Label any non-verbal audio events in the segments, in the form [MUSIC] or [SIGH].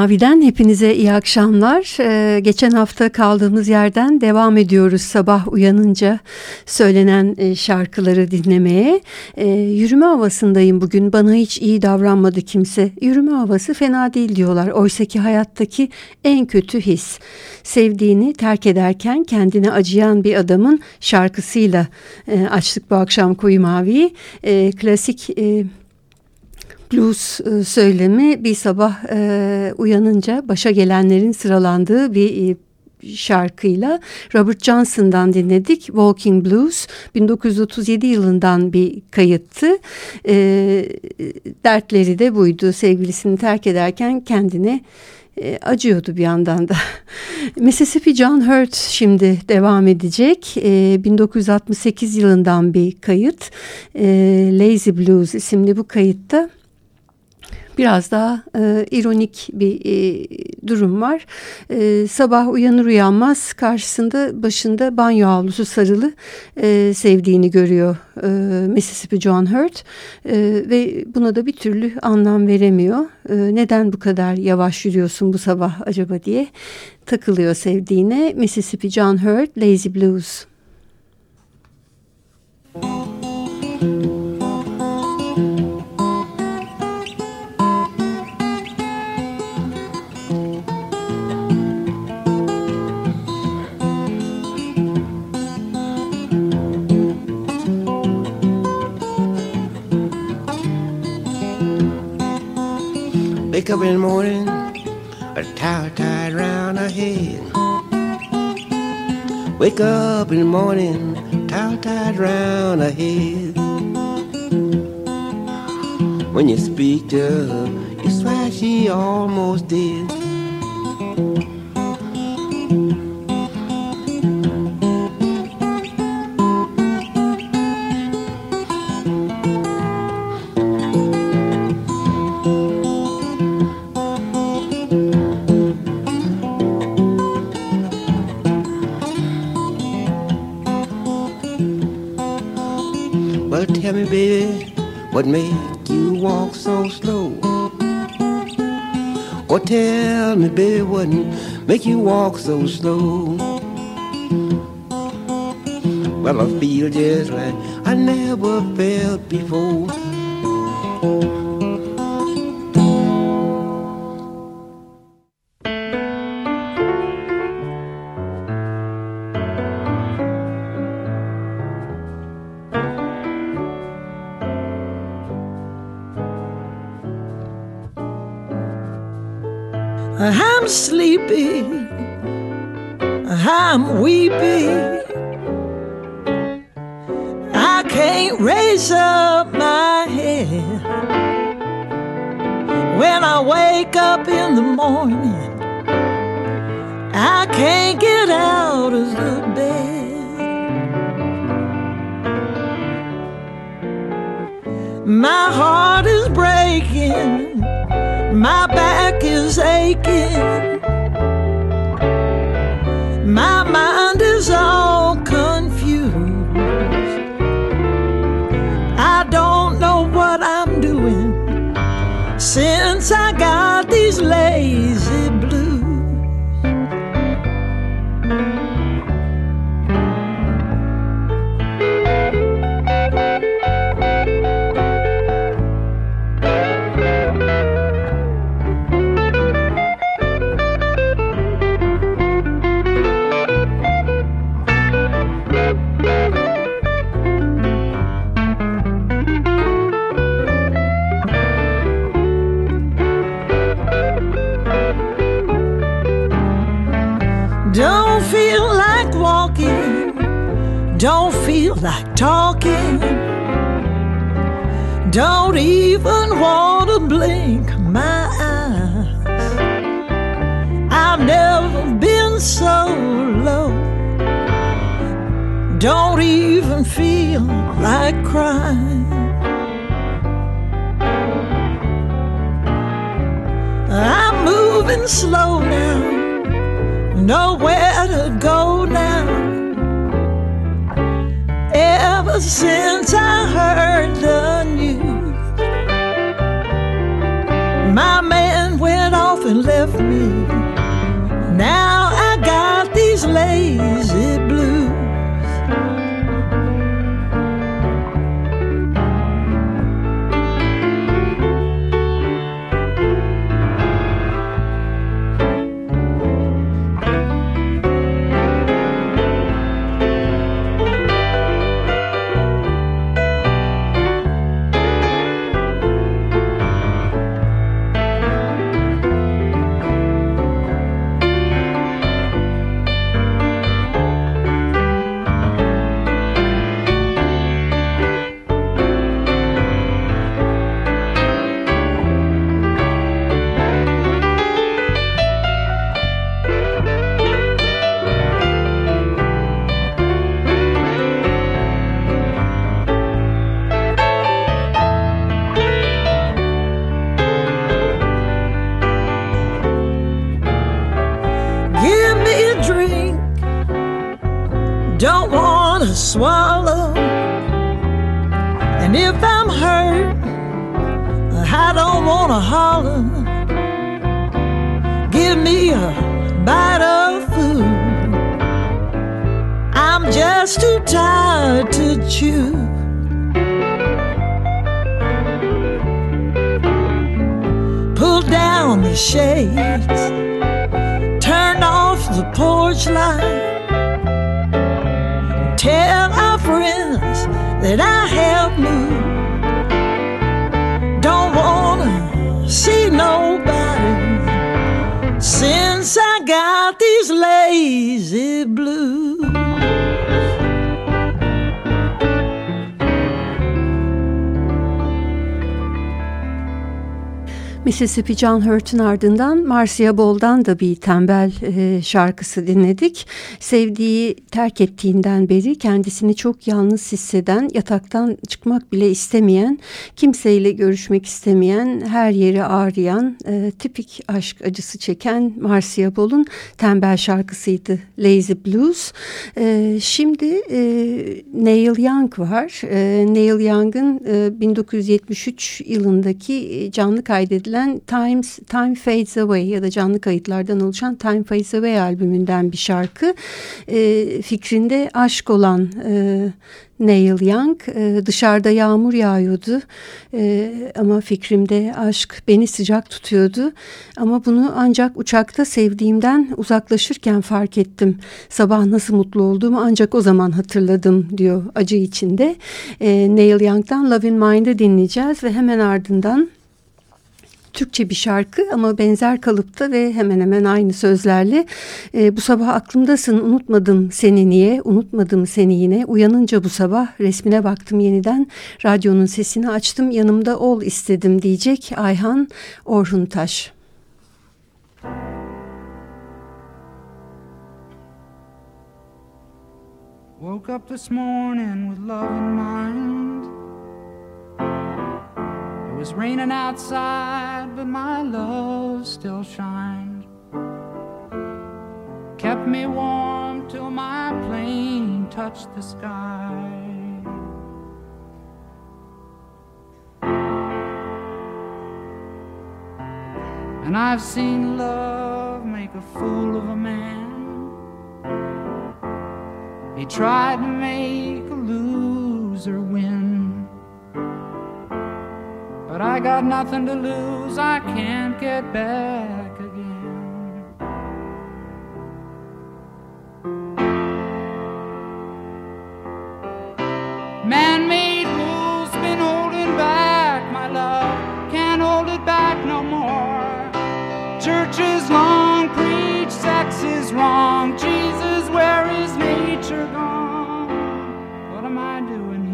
Mavi'den hepinize iyi akşamlar. Ee, geçen hafta kaldığımız yerden devam ediyoruz sabah uyanınca söylenen e, şarkıları dinlemeye. Ee, yürüme havasındayım bugün bana hiç iyi davranmadı kimse. Yürüme havası fena değil diyorlar. Oysaki hayattaki en kötü his. Sevdiğini terk ederken kendine acıyan bir adamın şarkısıyla e, açtık bu akşam Koyu Mavi'yi. E, klasik... E, blues e, söylemi bir sabah e, uyanınca başa gelenlerin sıralandığı bir e, şarkıyla Robert Johnson'dan dinledik. Walking Blues 1937 yılından bir kayıttı. E, dertleri de buydu. Sevgilisini terk ederken kendine e, acıyordu bir yandan da. [LAUGHS] Mississippi John Hurt şimdi devam edecek. E, 1968 yılından bir kayıt. E, Lazy Blues isimli bu kayıtta biraz daha e, ironik bir e, durum var. E, sabah uyanır uyanmaz karşısında başında banyo havlusu sarılı e, sevdiğini görüyor e, Mississippi John Hurt e, ve buna da bir türlü anlam veremiyor. E, neden bu kadar yavaş yürüyorsun bu sabah acaba diye takılıyor sevdiğine. Mississippi John Hurt Lazy Blues. Wake up in the morning, a towel tied round her head. Wake up in the morning, towel tied round her head. When you speak to her, you swear she almost dead. What make you walk so slow? Or tell me, baby, what make you walk so slow? Well, I feel just like I never felt before. Sleepy, I'm weepy. I can't raise up my head. When I wake up in the morning, I can't get out of the bed. My heart is breaking my back is aching. Don't feel like walking. Don't feel like talking. Don't even want to blink my eyes. I've never been so low. Don't even feel like crying. I'm moving slow now, nowhere to go now ever since I heard the news. My man went off and left me. Now I got these lazy blues. swallow. And if I'm hurt, I don't wanna holler. Give me a bite of food. I'm just too tired to chew. Pull down the shades, turn off the porch light tell our friends that I have moved. Don't wanna see nobody since I got these lazy blues. Mississippi John Hurt'un ardından Marcia Ball'dan da bir tembel e, şarkısı dinledik. Sevdiği terk ettiğinden beri kendisini çok yalnız hisseden, yataktan çıkmak bile istemeyen, kimseyle görüşmek istemeyen, her yeri ağrıyan, e, tipik aşk acısı çeken Marcia Ball'un tembel şarkısıydı Lazy Blues. E, şimdi e, Neil Young var. E, Neil Young'ın e, 1973 yılındaki canlı kaydedilen edilen Times, Time Fades Away ya da canlı kayıtlardan oluşan Time Fades Away albümünden bir şarkı. E, fikrinde aşk olan e, Neil Young e, dışarıda yağmur yağıyordu e, ama fikrimde aşk beni sıcak tutuyordu. Ama bunu ancak uçakta sevdiğimden uzaklaşırken fark ettim. Sabah nasıl mutlu olduğumu ancak o zaman hatırladım diyor acı içinde. E, Neil Young'dan Love in Mind'ı dinleyeceğiz ve hemen ardından Türkçe bir şarkı ama benzer kalıpta ve hemen hemen aynı sözlerle e, bu sabah aklımdasın unutmadım seni niye unutmadım seni yine uyanınca bu sabah resmine baktım yeniden radyonun sesini açtım yanımda ol istedim diyecek Ayhan Orhuntaş. Woke up this morning with love in mind was raining outside, but my love still shined. Kept me warm till my plane touched the sky. And I've seen love make a fool of a man. He tried to make a loser win. But I got nothing to lose, I can't get back again. Man made rules been holding back my love, can't hold it back no more. Church is long, preach sex is wrong. Jesus, where is nature gone? What am I doing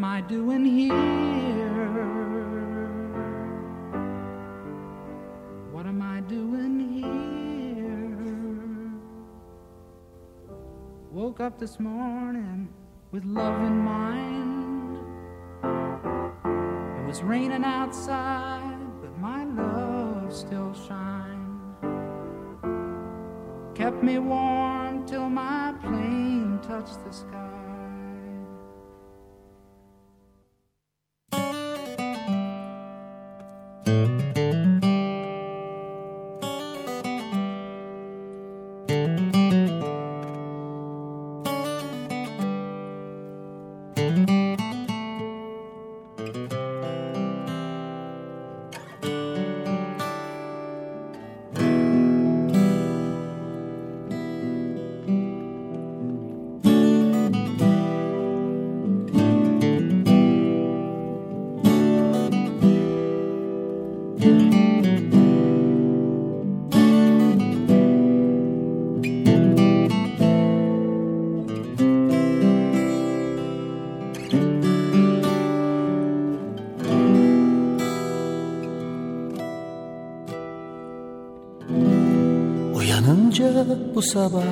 am I doing here? What am I doing here? Woke up this morning with love in mind. It was raining outside, but my love still shined. Kept me warm till my plane touched the sky. Bu sabah?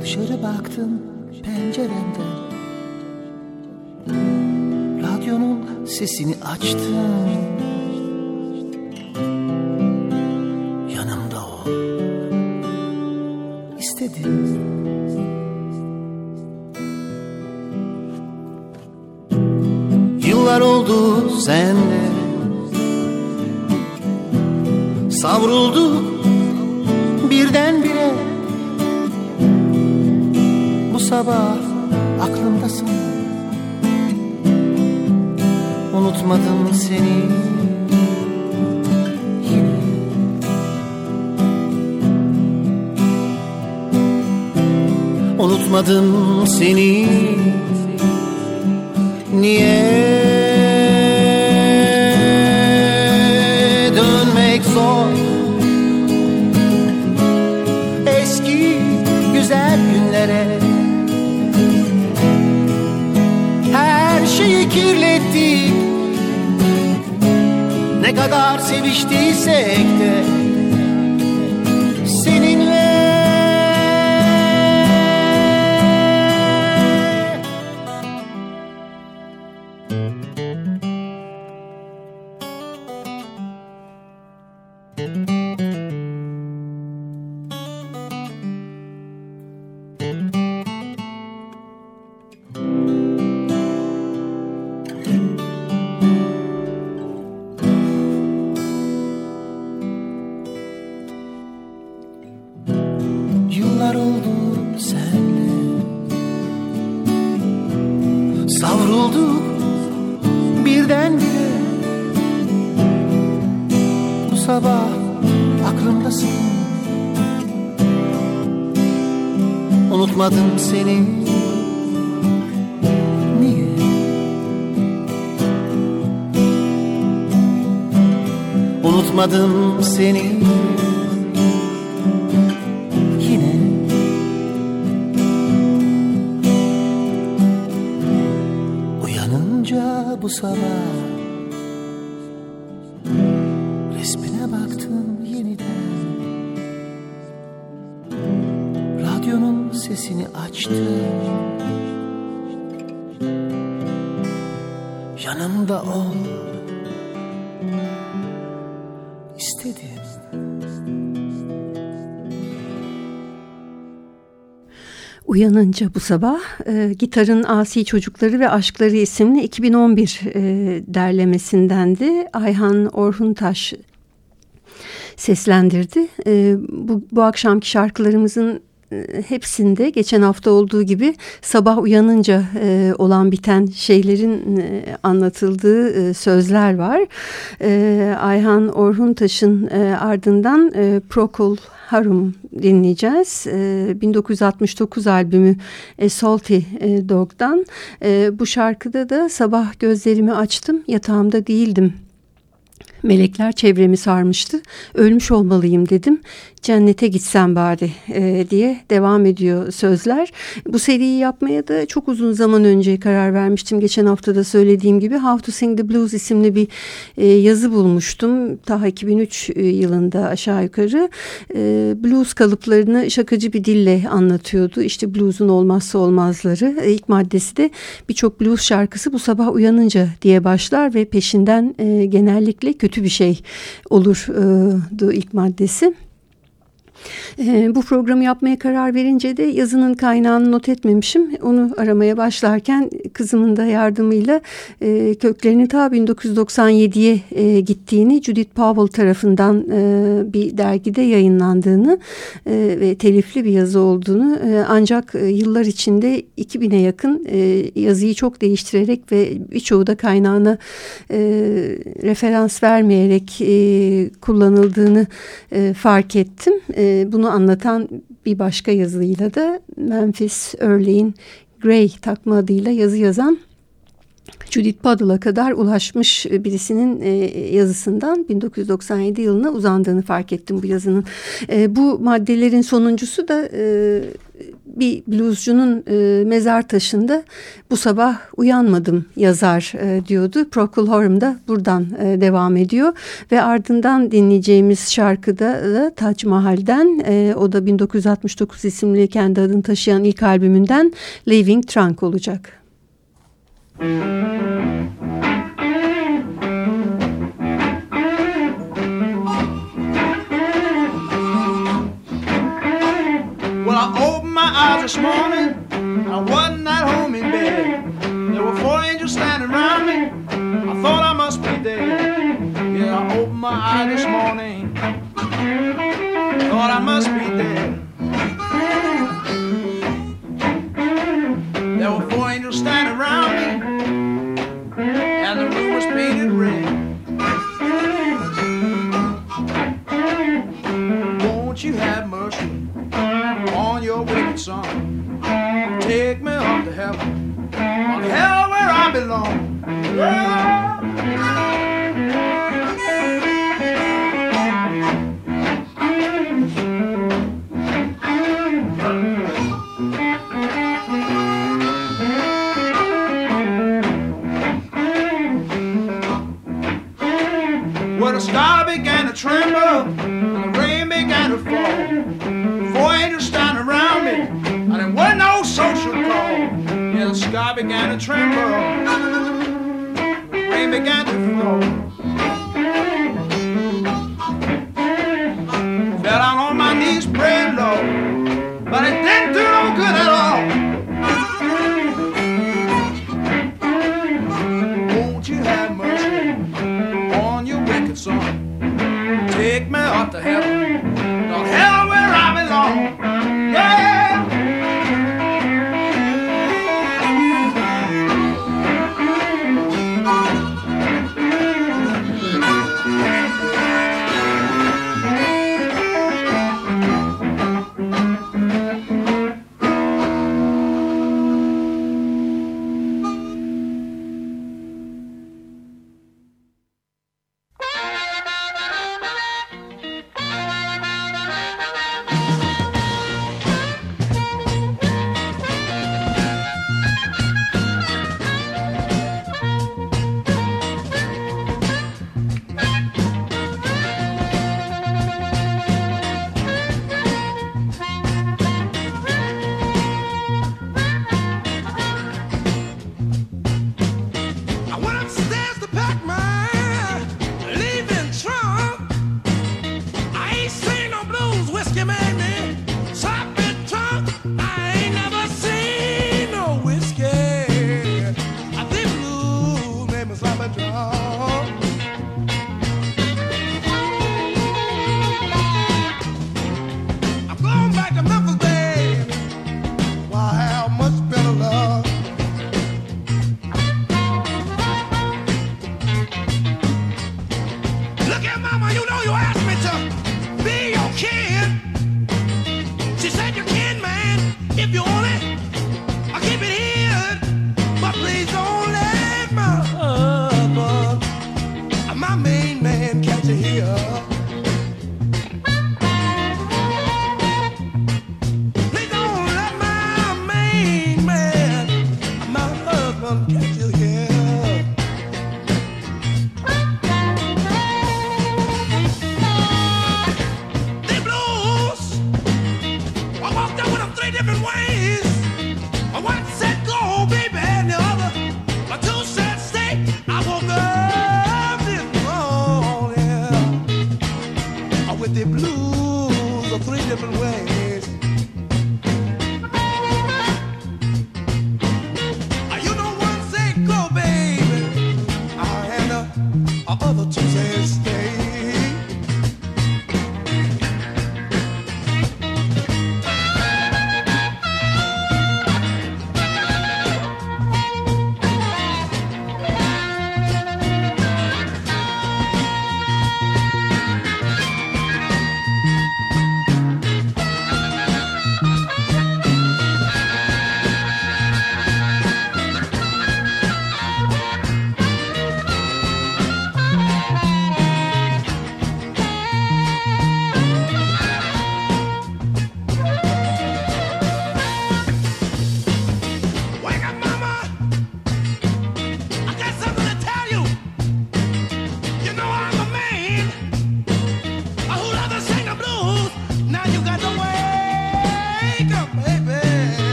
Dışarı baktım penceremden Radyonun sesini açtım Unutmadım seni. Niye? Dönmek zor. Eski güzel günlere. Her şeyi kirlettik. Ne kadar seviştiysek de. Açtım Yanımda ol istedim Uyanınca bu sabah e, Gitarın Asi Çocukları ve Aşkları isimli 2011 e, derlemesindendi. Ayhan Orhuntaş seslendirdi. E, bu, bu akşamki şarkılarımızın hepsinde geçen hafta olduğu gibi sabah uyanınca e, olan biten şeylerin e, anlatıldığı e, sözler var. E, Ayhan Orhuntaş'ın e, ardından e, Procol Harum dinleyeceğiz. E, 1969 albümü A Salty e, Dog'dan. E, bu şarkıda da sabah gözlerimi açtım yatağımda değildim. Melekler çevremi sarmıştı. Ölmüş olmalıyım dedim. Cennete gitsem bari e, diye devam ediyor sözler. Bu seriyi yapmaya da çok uzun zaman önce karar vermiştim. Geçen hafta da söylediğim gibi How to Sing the Blues isimli bir e, yazı bulmuştum. Ta 2003 yılında aşağı yukarı. E, blues kalıplarını şakacı bir dille anlatıyordu. İşte blues'un olmazsa olmazları. E, ilk maddesi de birçok blues şarkısı bu sabah uyanınca diye başlar ve peşinden e, genellikle kötü bir şey olurdu ilk maddesi. E, bu programı yapmaya karar verince de yazının kaynağını not etmemişim. Onu aramaya başlarken kızımın da yardımıyla e, köklerini ta 1997'ye e, gittiğini Judith Powell tarafından e, bir dergide yayınlandığını e, ve telifli bir yazı olduğunu e, ancak e, yıllar içinde 2000'e yakın e, yazıyı çok değiştirerek ve birçoğu da kaynağına e, referans vermeyerek e, kullanıldığını e, fark ettim. E, bunu anlatan bir başka yazıyla da Memphis Earley'in Gray takma adıyla yazı yazan Judith Puddle'a kadar ulaşmış birisinin e, yazısından 1997 yılına uzandığını fark ettim bu yazının. E, bu maddelerin sonuncusu da e, bir bluescunun mezar taşında bu sabah uyanmadım yazar diyordu. Procol Harum da buradan devam ediyor ve ardından dinleyeceğimiz şarkıda da Tac Mahal'den o da 1969 isimli kendi adını taşıyan ilk albümünden Leaving Trunk olacak. Well, eyes this morning. I wasn't at home in bed. There were four angels standing around me. I thought I must be dead. Yeah, I opened my eyes this morning. Thought I must be dead. There were four angels standing around me. And the room was painted red. Won't you have mercy on your wicked son? Take me up to heaven, on hell where I belong. up and the rain began to fall. Began to tremble, the rain began to fall.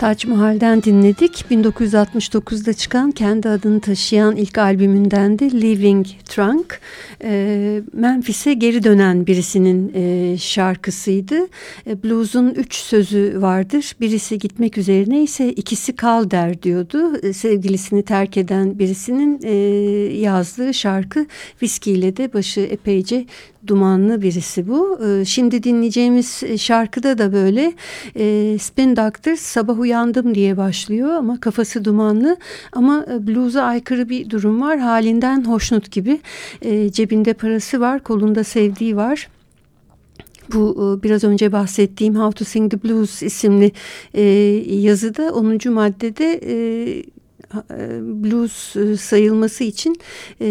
Taç Mahal'den dinledik. 1969'da çıkan kendi adını taşıyan ilk albümünden de Living Trunk. E, Memphis'e geri dönen birisinin e, şarkısıydı. E, blues'un üç sözü vardır. Birisi gitmek üzerine ise ikisi kal der diyordu. E, sevgilisini terk eden birisinin e, yazdığı şarkı viskiyle de başı epeyce dumanlı birisi bu. Ee, şimdi dinleyeceğimiz şarkıda da böyle e, Spin Doctors sabah uyandım diye başlıyor ama kafası dumanlı ama e, blues'a aykırı bir durum var. Halinden hoşnut gibi e, cebinde parası var kolunda sevdiği var. Bu biraz önce bahsettiğim How to Sing the Blues isimli yazıda 10. maddede blues sayılması için e,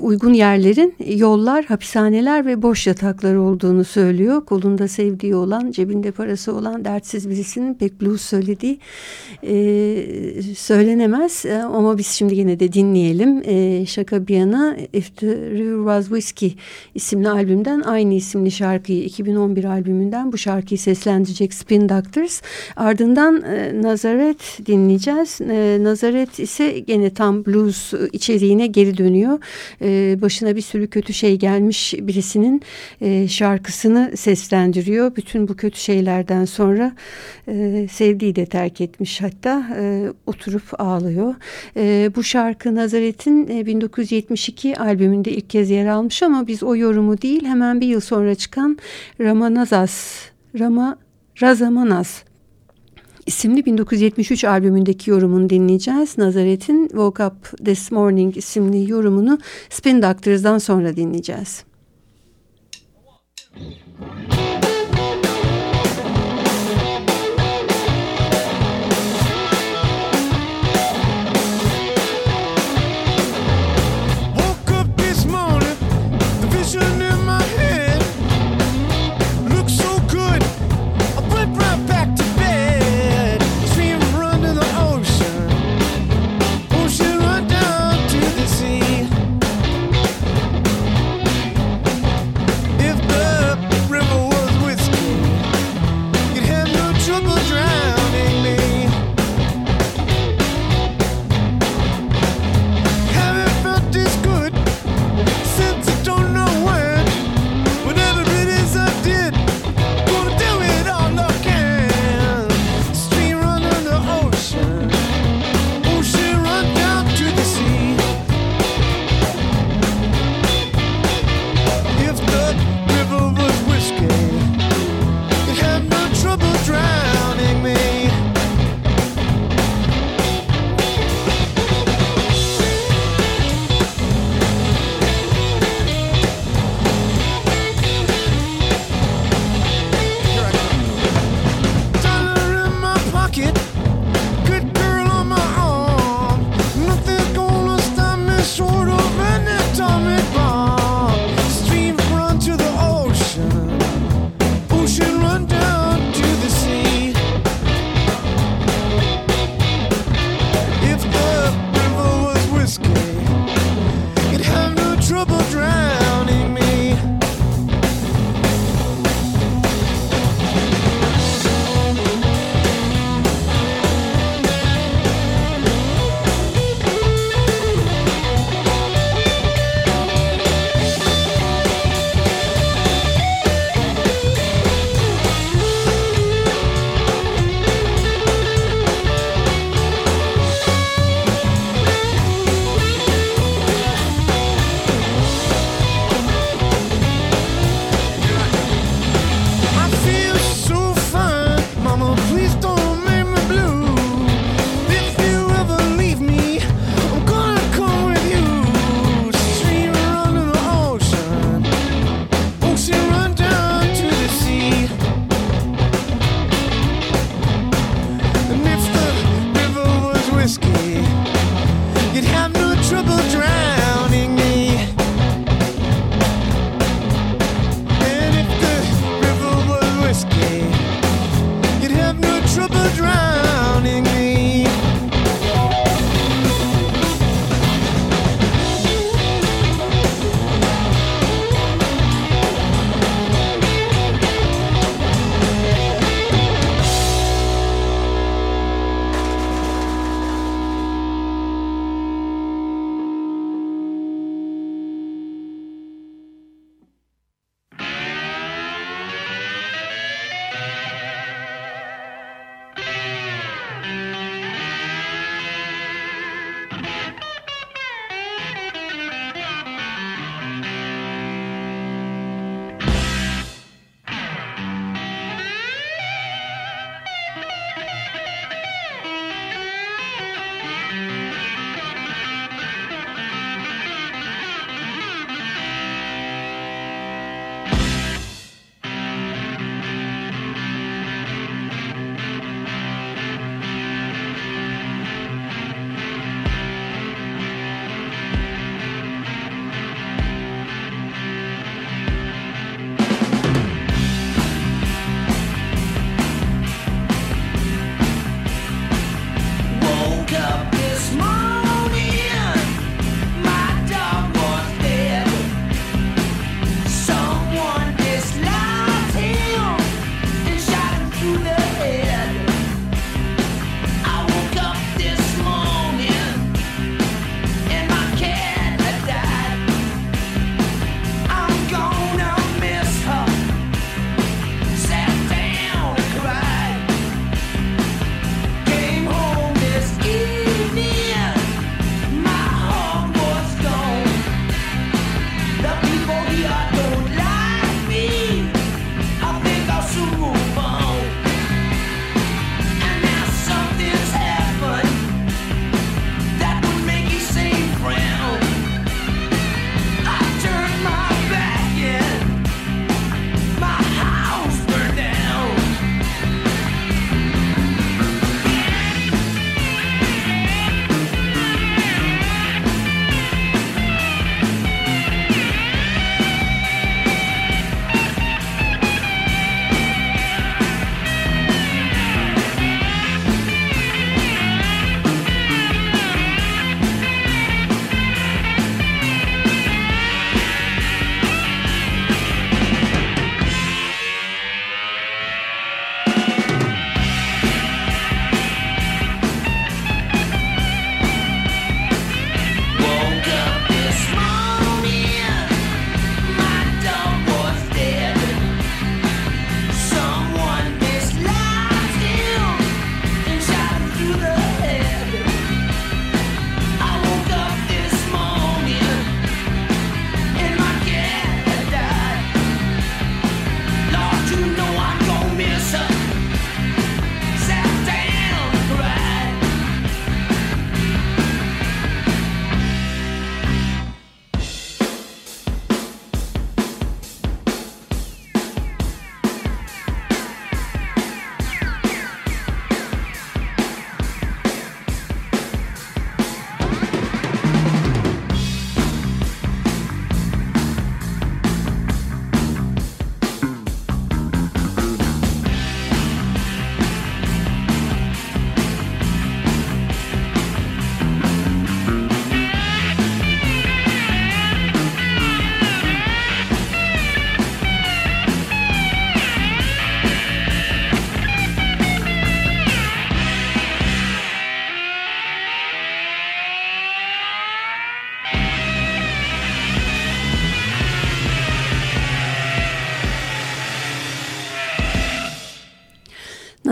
uygun yerlerin yollar, hapishaneler ve boş yataklar olduğunu söylüyor. Kolunda sevdiği olan, cebinde parası olan dertsiz birisinin pek blues söylediği e, söylenemez. E, ama biz şimdi yine de dinleyelim. E, şaka bir yana If the River Was Whiskey isimli albümden aynı isimli şarkıyı 2011 albümünden bu şarkıyı seslendirecek Spin Doctors. Ardından e, Nazaret dinleyeceğiz. E, Nazaret ise gene tam blues içeriğine geri dönüyor e, başına bir sürü kötü şey gelmiş birisinin e, şarkısını seslendiriyor. Bütün bu kötü şeylerden sonra e, sevdiği de terk etmiş hatta e, oturup ağlıyor. E, bu şarkı Nazaret'in e, 1972 albümünde ilk kez yer almış ama biz o yorumu değil hemen bir yıl sonra çıkan Ramanazas Rama Razamanas isimli 1973 albümündeki yorumunu dinleyeceğiz. Nazaret'in Woke Up This Morning isimli yorumunu Spin Doctors'dan sonra dinleyeceğiz.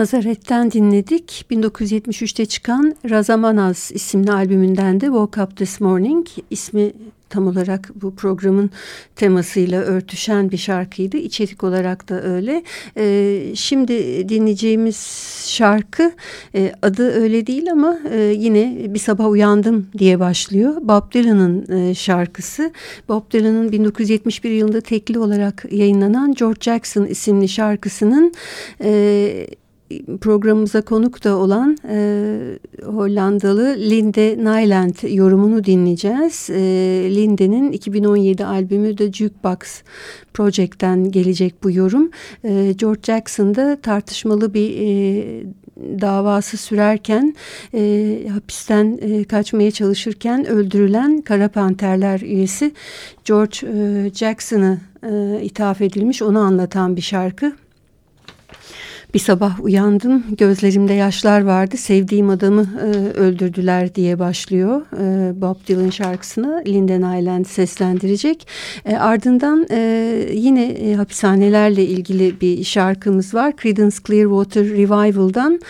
Nazaret'ten dinledik. 1973'te çıkan Razamanaz isimli albümünden de Woke Up This Morning ismi tam olarak bu programın temasıyla örtüşen bir şarkıydı. İçerik olarak da öyle. E, şimdi dinleyeceğimiz şarkı e, adı öyle değil ama e, yine bir sabah uyandım diye başlıyor. Bob Dylan'ın e, şarkısı. Bob Dylan'ın 1971 yılında tekli olarak yayınlanan George Jackson isimli şarkısının e, programımıza konuk da olan e, Hollandalı Linde Nyland yorumunu dinleyeceğiz. E, Linde'nin 2017 albümü The Jukebox Project'ten gelecek bu yorum. E, George Jackson'da tartışmalı bir e, davası sürerken e, hapisten e, kaçmaya çalışırken öldürülen Kara Panterler üyesi George e, Jackson'ı e, ithaf edilmiş onu anlatan bir şarkı. Bir sabah uyandım, gözlerimde yaşlar vardı, sevdiğim adamı e, öldürdüler diye başlıyor e, Bob Dylan şarkısını Linden Island seslendirecek. E, ardından e, yine e, hapishanelerle ilgili bir şarkımız var. Creedence Clearwater Revival'dan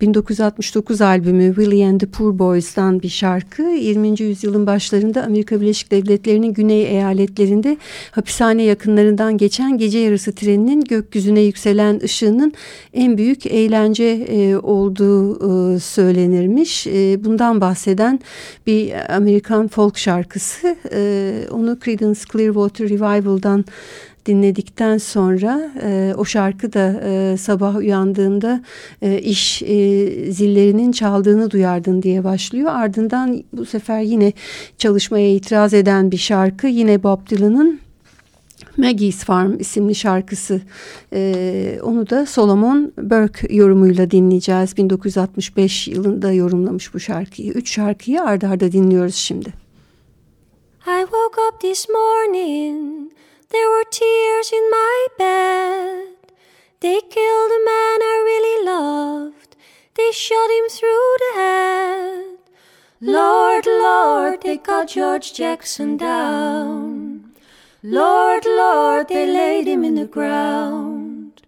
1969 albümü Willie and the Poor Boys'tan bir şarkı. 20. yüzyılın başlarında Amerika Birleşik Devletleri'nin güney eyaletlerinde hapishane yakınlarından geçen gece yarısı treninin gökyüzüne yükselen ışığının en büyük eğlence e, olduğu e, söylenirmiş. E, bundan bahseden bir Amerikan folk şarkısı. E, onu Creedence Clearwater Revival'dan dinledikten sonra e, o şarkı da e, sabah uyandığında e, iş e, zillerinin çaldığını duyardın diye başlıyor. Ardından bu sefer yine çalışmaya itiraz eden bir şarkı yine Bob Dylan'ın Maggie's Farm isimli şarkısı. Ee, onu da Solomon Burke yorumuyla dinleyeceğiz. 1965 yılında yorumlamış bu şarkıyı. Üç şarkıyı ardarda arda dinliyoruz şimdi. I woke up this morning There were tears in my bed They killed a man I really loved They shot him through the head Lord, Lord, they cut George Jackson down Lord, Lord, they laid him in the ground.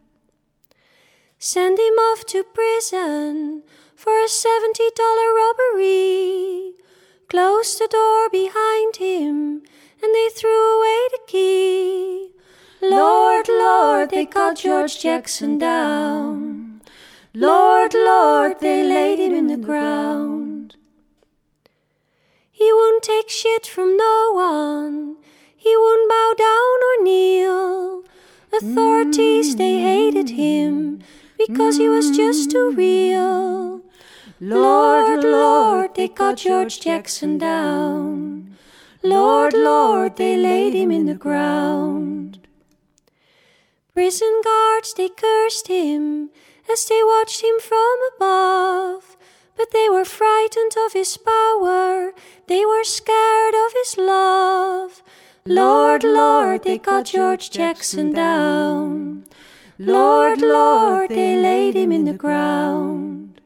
Send him off to prison for a seventy dollar robbery. Closed the door behind him and they threw away the key. Lord, Lord, they cut George Jackson down. Lord, Lord, they laid him in the ground. He won't take shit from no one. He wouldn't bow down or kneel. Authorities, they mm. hated him because he was just too real. Lord, Lord, they cut George Jackson down. Lord, Lord, they laid him in the ground. Prison guards, they cursed him as they watched him from above. But they were frightened of his power, they were scared of his love. Lord, Lord, they cut George Jackson down. Lord, Lord, they laid him in the ground.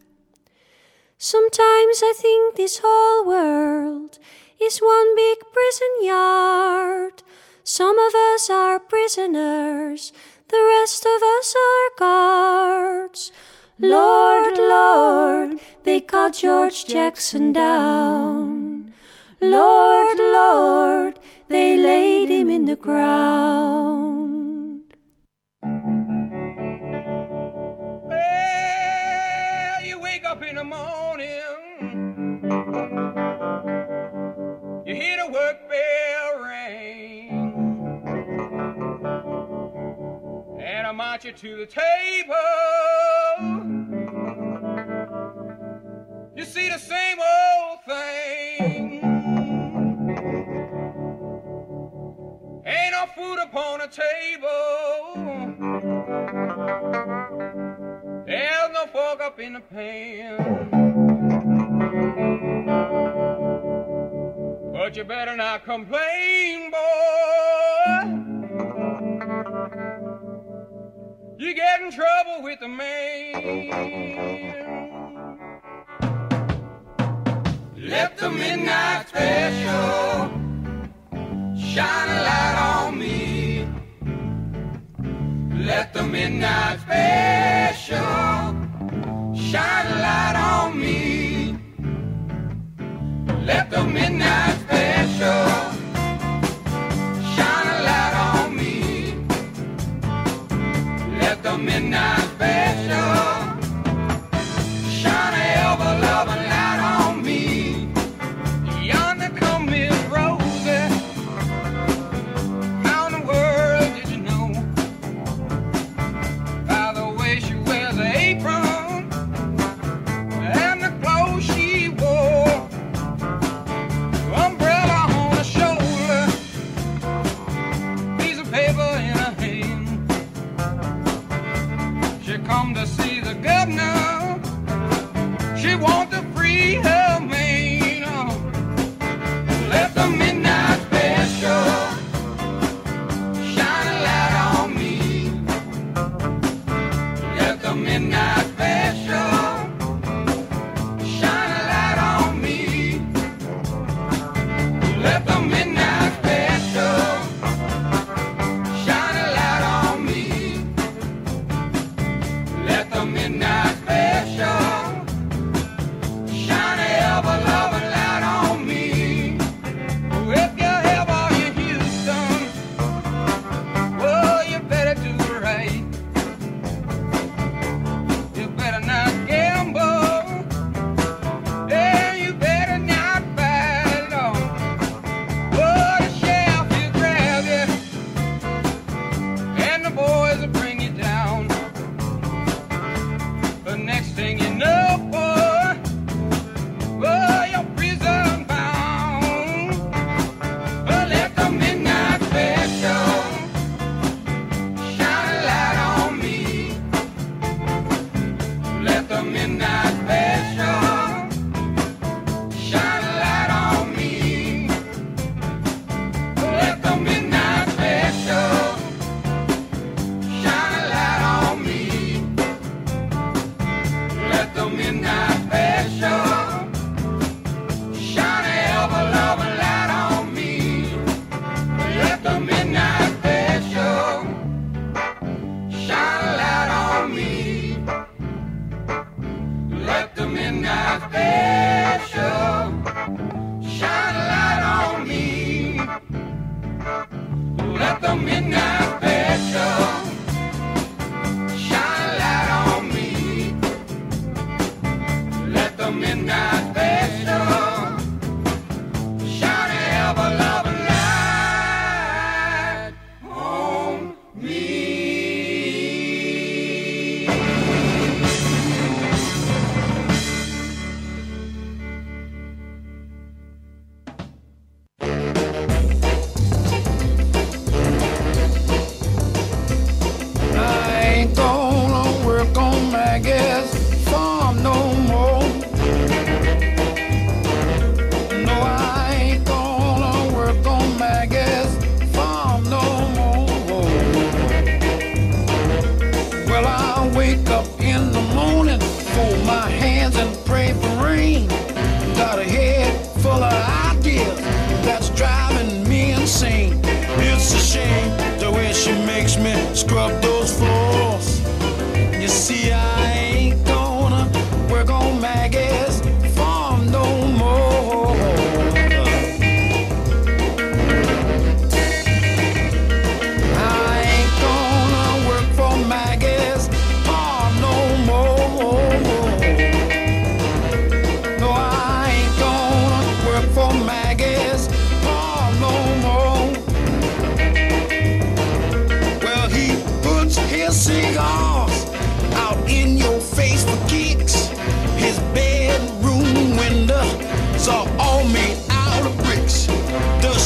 Sometimes I think this whole world is one big prison yard. Some of us are prisoners, the rest of us are guards. Lord, Lord, they cut George Jackson down. Lord, Lord, they laid him in the ground. Well, you wake up in the morning, you hear the work bell ring, and I march you to the table. You see the same old thing. Upon a table. There's no fork up in the pan. But you better not complain, boy. You get in trouble with the man. Left the midnight special shine a light on me. Let the midnight special shine a light on me. Let the midnight special shine a light on me. Let the midnight special.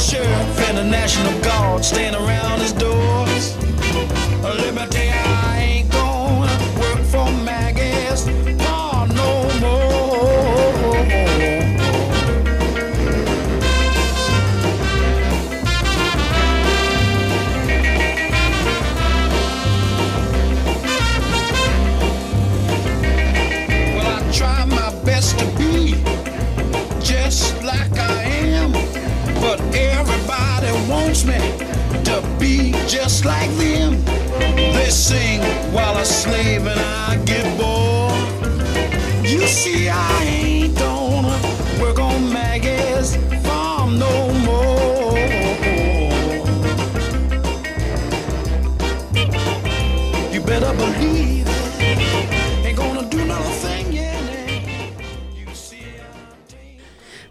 sheriff and the National Guard stand around his door. be just like them. They sing while I slave and I get bored. You see, I ain't the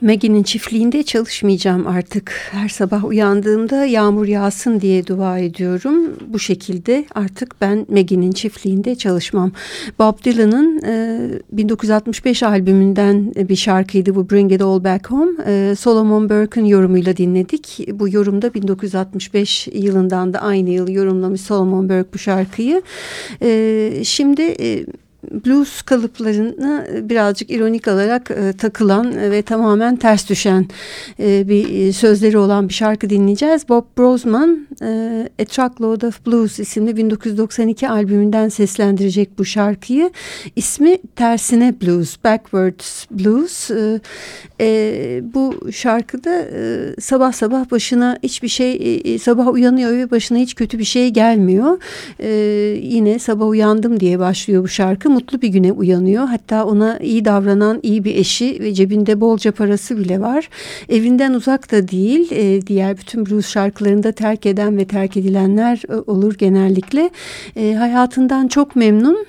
Maggie'nin çiftliğinde çalışmayacağım artık. Her sabah uyandığımda yağmur yağsın diye dua ediyorum. Bu şekilde artık ben Maggie'nin çiftliğinde çalışmam. Bob Dylan'ın e, 1965 albümünden bir şarkıydı bu Bring It All Back Home. E, Solomon Burke'ın yorumuyla dinledik. Bu yorumda 1965 yılından da aynı yıl yorumlamış Solomon Burke bu şarkıyı. E, şimdi... E, blues kalıplarını birazcık ironik olarak e, takılan ve tamamen ters düşen e, bir sözleri olan bir şarkı dinleyeceğiz. Bob Brosman e, A Truckload of Blues isimli 1992 albümünden seslendirecek bu şarkıyı. İsmi tersine blues, backwards blues. E, e, bu şarkıda e, sabah sabah başına hiçbir şey, e, sabah uyanıyor ve başına hiç kötü bir şey gelmiyor. E, yine sabah uyandım diye başlıyor bu şarkı mutlu bir güne uyanıyor. Hatta ona iyi davranan iyi bir eşi ve cebinde bolca parası bile var. Evinden uzak da değil. E, diğer bütün blues şarkılarında terk eden ve terk edilenler e, olur genellikle. E, hayatından çok memnun.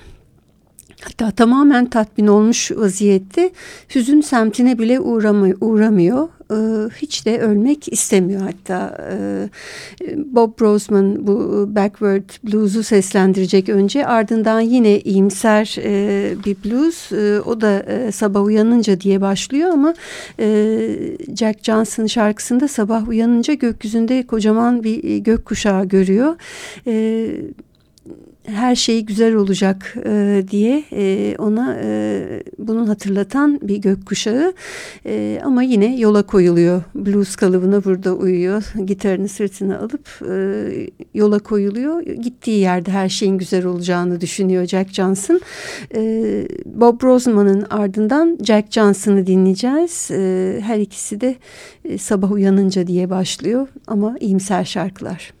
Hatta tamamen tatmin olmuş vaziyette hüzün semtine bile uğramıyor. Ee, hiç de ölmek istemiyor hatta. Ee, Bob Brosman bu Backward Blues'u seslendirecek önce ardından yine iyimser e, bir blues e, o da e, sabah uyanınca diye başlıyor ama Jack Johnson şarkısında sabah uyanınca gökyüzünde kocaman bir gökkuşağı görüyor her şey güzel olacak e, diye e, ona e, bunun hatırlatan bir gökkuşağı e, ama yine yola koyuluyor. Blues kalıbına burada uyuyor. Gitarını sırtına alıp e, yola koyuluyor. Gittiği yerde her şeyin güzel olacağını düşünüyor Jack Johnson. E, Bob Roseman'ın ardından Jack Johnson'ı dinleyeceğiz. E, her ikisi de e, sabah uyanınca diye başlıyor ama iyimser şarkılar.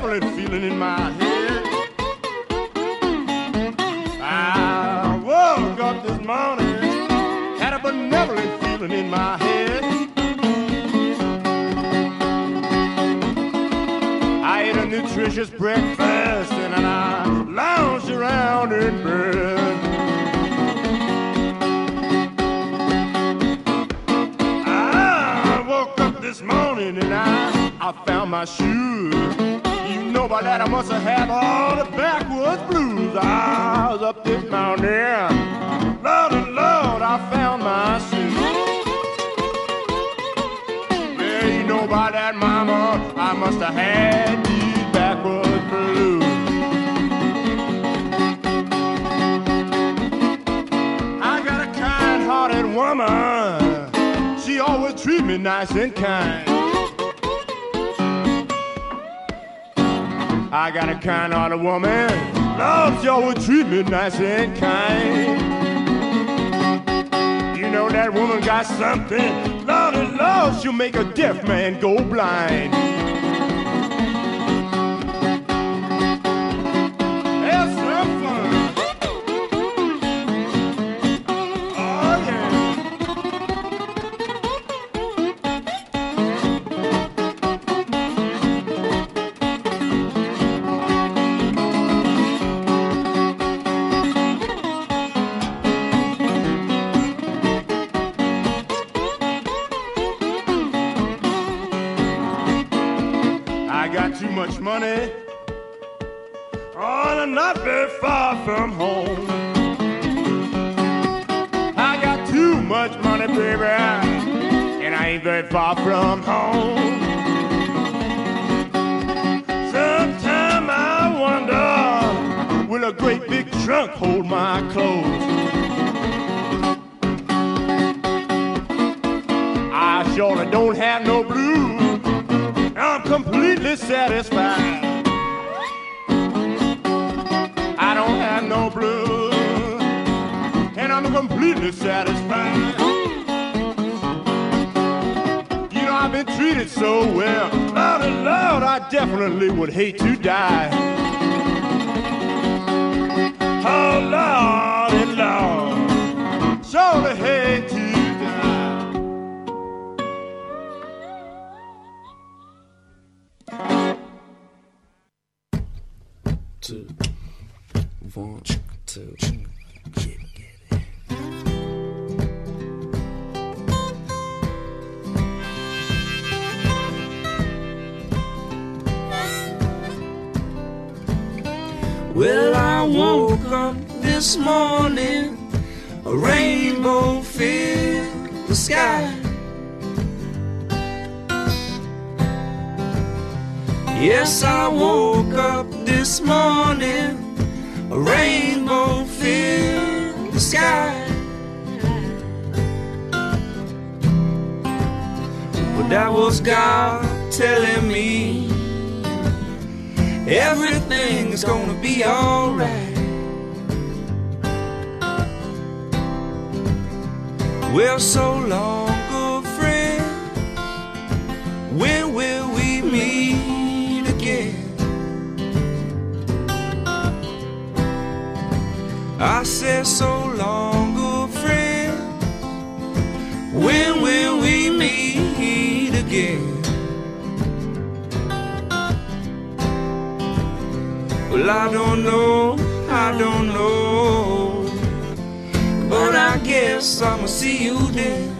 Benevolent feeling in my head. I woke up this morning, had a benevolent feeling in my head. I ate a nutritious breakfast and I lounged around in bed. I woke up this morning and I, I found my shoes know by that I must have had all the backwoods blues. I was up this mountain, Lord and Lord, I found my shoes. Yeah, you know by that mama, I must have had these backwoods blues. I got a kind-hearted woman. She always treat me nice and kind. I got a kind of woman. Loves y'all would treat me nice and kind. You know that woman got something. love and Lord, she'll make a deaf man go blind. trunk hold my clothes. I surely don't have no blues. I'm completely satisfied. I don't have no blues, and I'm completely satisfied. You know I've been treated so well. Out oh, Lord, I definitely would hate to die. Oh, Lord, Lord, surely hate to die. Two, one, two, this morning, a rainbow filled the sky. Yes, I woke up this morning, a rainbow filled the sky. But that was God telling me everything's gonna be alright. Well, so long, good friend. When will we meet again? I said, so long, good friend. When will we meet again? Well, I don't know, I don't know. Yes, I'ma see you then.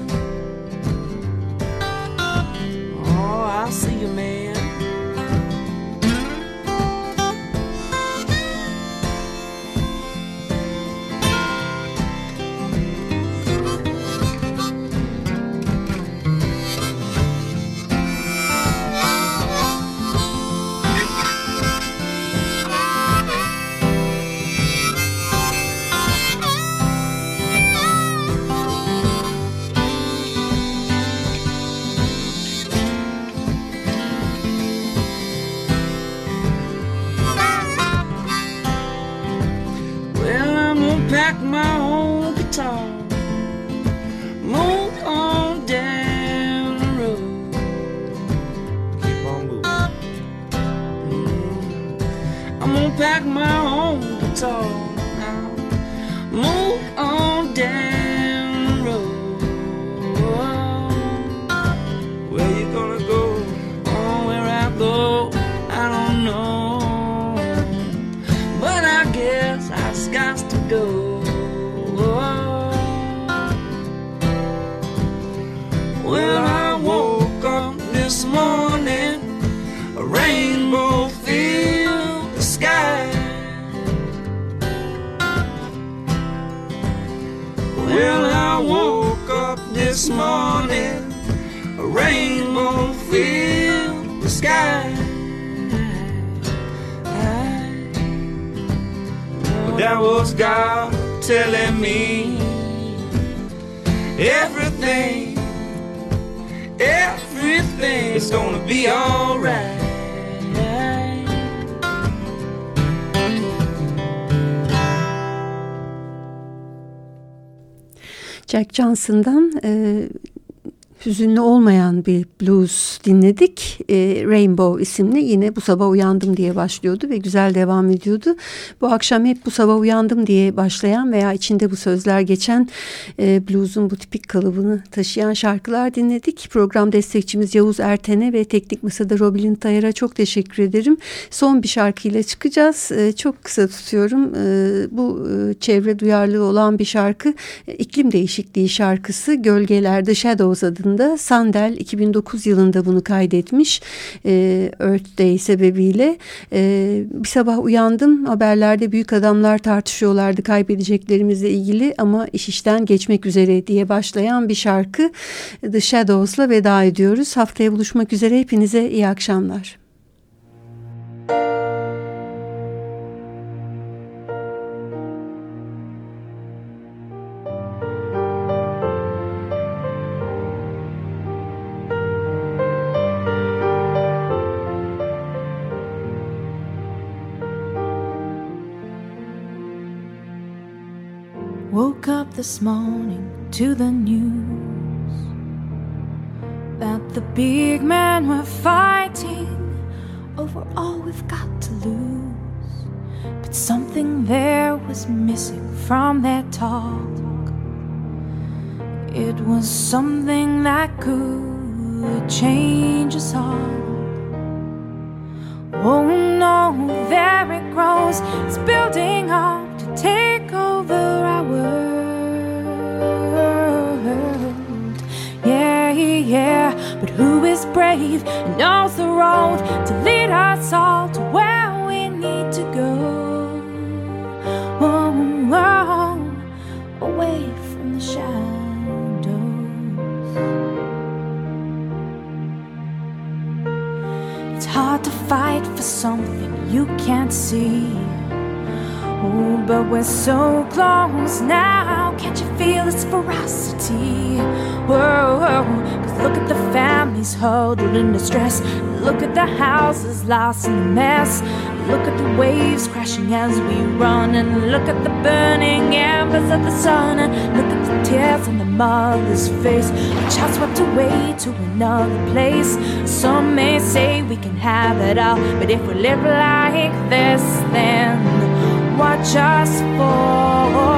This morning, a rainbow filled the sky. That was God telling me everything, everything is gonna be alright. Jack Johnson'dan e, hüzünlü olmayan bir blues dinledik. E, Rainbow isimli yine bu sabah uyandım diye başlıyordu ve güzel devam ediyordu. Bu akşam hep bu sabah uyandım diye başlayan veya içinde bu sözler geçen e, blues'un bu tipik kalıbını taşıyan şarkılar dinledik. Program destekçimiz Yavuz Erten'e ve teknik masada Robin Tayar'a çok teşekkür ederim. Son bir şarkıyla çıkacağız. E, çok kısa tutuyorum. E, bu e, çevre duyarlılığı olan bir şarkı. E, iklim değişikliği şarkısı Gölgelerde Shadows adında Sandel 2009 yılında bunu kaydetmiş e, Earth Day sebebiyle. E, bir sabah uyandım haberlerde büyük adamlar tartışıyorlardı kaybedeceklerimizle ilgili ama iş işten geçmek üzere diye başlayan bir şarkı The Shadows'la veda ediyoruz. Haftaya buluşmak üzere hepinize iyi akşamlar. This morning to the news that the big men were fighting over all we've got to lose. But something there was missing from their talk. It was something that could change us all. Oh no, there it grows, it's building up to take over our world. Who is brave and knows the road to lead us all to where we need to go? Oh, oh, away from the shadows. It's hard to fight for something you can't see. Oh, but we're so close now. Can't you feel its ferocity? Whoa, whoa. Look at the families huddled in distress. Look at the houses lost in the mess. Look at the waves crashing as we run. And look at the burning embers of the sun. And look at the tears on the mother's face. A child swept away to another place. Some may say we can have it all. But if we live like this, then watch us fall.